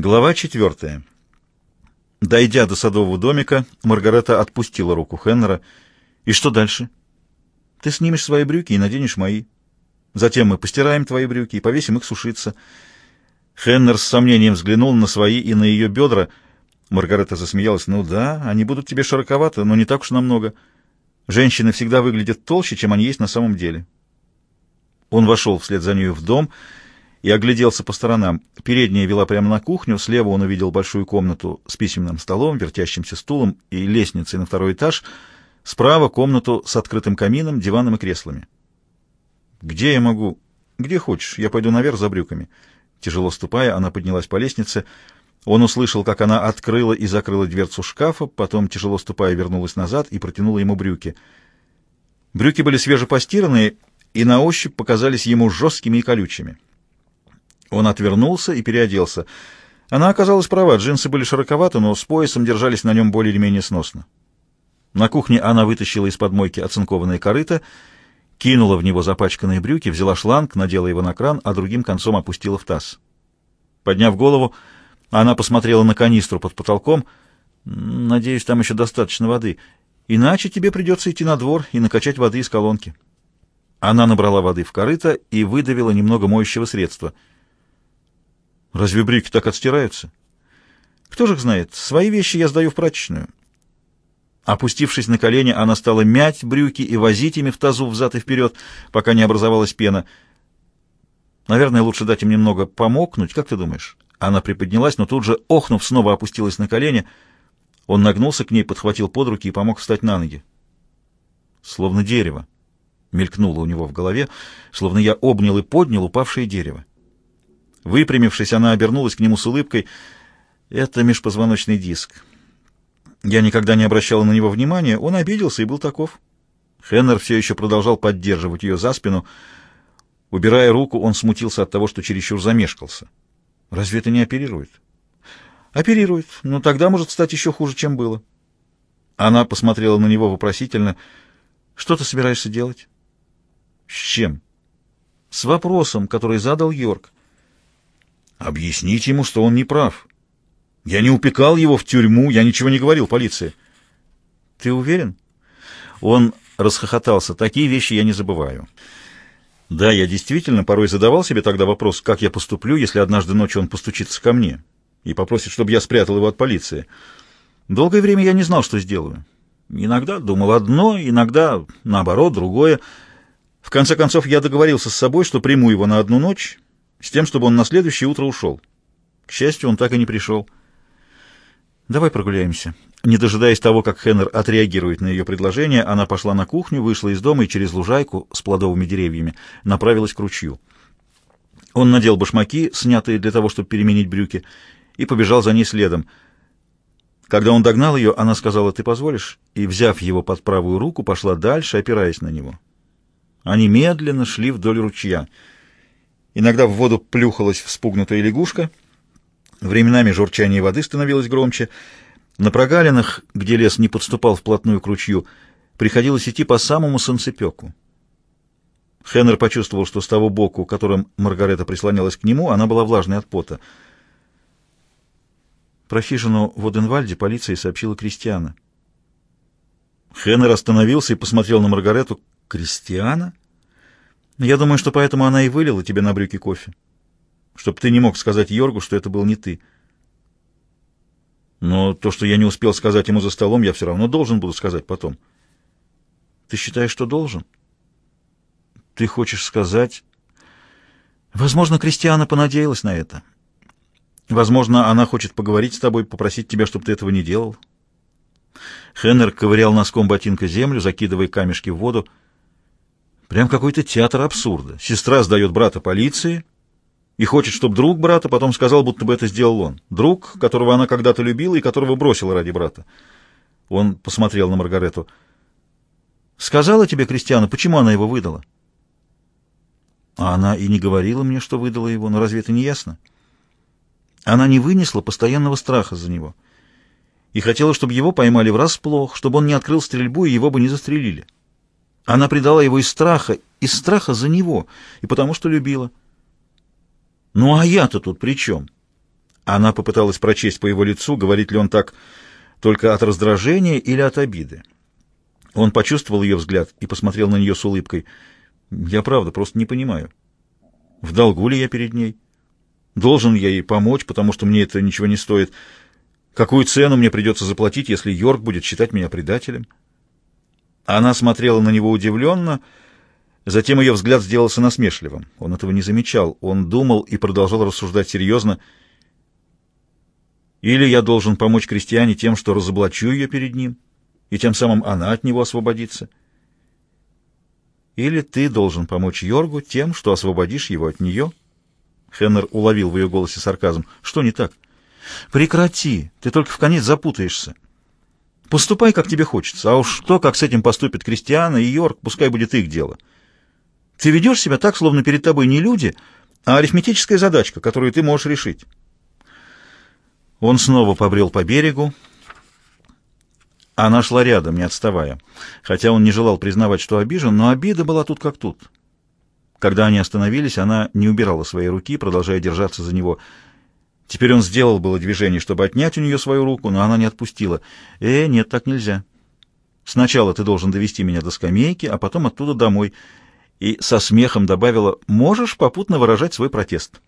Глава четвертая. Дойдя до садового домика, Маргарета отпустила руку Хеннера. «И что дальше?» «Ты снимешь свои брюки и наденешь мои. Затем мы постираем твои брюки и повесим их сушиться». Хеннер с сомнением взглянул на свои и на ее бедра. Маргарета засмеялась. «Ну да, они будут тебе широковаты, но не так уж намного. Женщины всегда выглядят толще, чем они есть на самом деле». Он вошел вслед за нею в дом и и огляделся по сторонам. Передняя вела прямо на кухню, слева он увидел большую комнату с письменным столом, вертящимся стулом и лестницей на второй этаж, справа комнату с открытым камином, диваном и креслами. «Где я могу?» «Где хочешь. Я пойду наверх за брюками». Тяжело ступая, она поднялась по лестнице. Он услышал, как она открыла и закрыла дверцу шкафа, потом, тяжело ступая, вернулась назад и протянула ему брюки. Брюки были свежепостиранные и на ощупь показались ему жесткими и колючими. Он отвернулся и переоделся. Она оказалась права, джинсы были широковаты, но с поясом держались на нем более или менее сносно. На кухне она вытащила из-под мойки оцинкованное корыто, кинула в него запачканные брюки, взяла шланг, надела его на кран, а другим концом опустила в таз. Подняв голову, она посмотрела на канистру под потолком. «Надеюсь, там еще достаточно воды. Иначе тебе придется идти на двор и накачать воды из колонки». Она набрала воды в корыто и выдавила немного моющего средства — Разве брюки так отстираются? Кто же их знает? Свои вещи я сдаю в прачечную. Опустившись на колени, она стала мять брюки и возить ими в тазу взад и вперед, пока не образовалась пена. Наверное, лучше дать им немного помокнуть, как ты думаешь? Она приподнялась, но тут же, охнув, снова опустилась на колени. Он нагнулся к ней, подхватил под руки и помог встать на ноги. Словно дерево. Мелькнуло у него в голове, словно я обнял и поднял упавшее дерево. Выпрямившись, она обернулась к нему с улыбкой. «Это межпозвоночный диск. Я никогда не обращала на него внимания. Он обиделся и был таков». Хеннер все еще продолжал поддерживать ее за спину. Убирая руку, он смутился от того, что чересчур замешкался. «Разве это не оперирует?» «Оперирует, но тогда может стать еще хуже, чем было». Она посмотрела на него вопросительно. «Что ты собираешься делать?» «С чем?» «С вопросом, который задал Йорк». Объясните ему, что он не прав. Я не упекал его в тюрьму, я ничего не говорил полиции. Ты уверен? Он расхохотался. Такие вещи я не забываю. Да, я действительно порой задавал себе тогда вопрос, как я поступлю, если однажды ночью он постучится ко мне и попросит, чтобы я спрятал его от полиции. Долгое время я не знал, что сделаю. Иногда думал одно, иногда, наоборот, другое. В конце концов, я договорился с собой, что приму его на одну ночь с тем, чтобы он на следующее утро ушел. К счастью, он так и не пришел. «Давай прогуляемся». Не дожидаясь того, как Хеннер отреагирует на ее предложение, она пошла на кухню, вышла из дома и через лужайку с плодовыми деревьями направилась к ручью. Он надел башмаки, снятые для того, чтобы переменить брюки, и побежал за ней следом. Когда он догнал ее, она сказала «ты позволишь?» и, взяв его под правую руку, пошла дальше, опираясь на него. Они медленно шли вдоль ручья — Иногда в воду плюхалась вспугнутая лягушка. Временами журчание воды становилось громче. На прогалинах, где лес не подступал вплотную к ручью, приходилось идти по самому солнцепеку. Хеннер почувствовал, что с того боку, которым Маргарета прислонялась к нему, она была влажной от пота. Про хижину в Оденвальде полиция сообщила Кристиана. Хеннер остановился и посмотрел на Маргарету. «Кристиана?» Я думаю, что поэтому она и вылила тебе на брюки кофе. Чтоб ты не мог сказать Йоргу, что это был не ты. Но то, что я не успел сказать ему за столом, я все равно должен буду сказать потом. Ты считаешь, что должен? Ты хочешь сказать... Возможно, Кристиана понадеялась на это. Возможно, она хочет поговорить с тобой, попросить тебя, чтобы ты этого не делал. Хеннер ковырял носком ботинка землю, закидывая камешки в воду. Прям какой-то театр абсурда. Сестра сдает брата полиции и хочет, чтобы друг брата потом сказал, будто бы это сделал он. Друг, которого она когда-то любила и которого бросила ради брата. Он посмотрел на Маргарету. «Сказала тебе, Кристиана, почему она его выдала?» А она и не говорила мне, что выдала его, но разве это не ясно? Она не вынесла постоянного страха за него и хотела, чтобы его поймали врасплох, чтобы он не открыл стрельбу и его бы не застрелили. Она предала его из страха, из страха за него, и потому что любила. Ну а я-то тут при чем? Она попыталась прочесть по его лицу, говорит ли он так только от раздражения или от обиды. Он почувствовал ее взгляд и посмотрел на нее с улыбкой. «Я правда просто не понимаю. В долгу ли я перед ней? Должен я ей помочь, потому что мне это ничего не стоит. Какую цену мне придется заплатить, если Йорк будет считать меня предателем?» Она смотрела на него удивленно, затем ее взгляд сделался насмешливым. Он этого не замечал. Он думал и продолжал рассуждать серьезно. «Или я должен помочь крестьяне тем, что разоблачу ее перед ним?» и тем самым она от него освободится. Или ты должен помочь Йоргу тем, что освободишь его от нее? Хеннер уловил в ее голосе сарказм. Что не так? Прекрати, ты только в конец запутаешься. Поступай, как тебе хочется, а уж то, как с этим поступят Кристиана и Йорк, пускай будет их дело. Ты ведешь себя так, словно перед тобой не люди, а арифметическая задачка, которую ты можешь решить. Он снова побрел по берегу, она шла рядом, не отставая. Хотя он не желал признавать, что обижен, но обида была тут как тут. Когда они остановились, она не убирала свои руки, продолжая держаться за него. Теперь он сделал было движение, чтобы отнять у нее свою руку, но она не отпустила. «Э, нет, так нельзя. Сначала ты должен довести меня до скамейки, а потом оттуда домой». И со смехом добавила «можешь попутно выражать свой протест».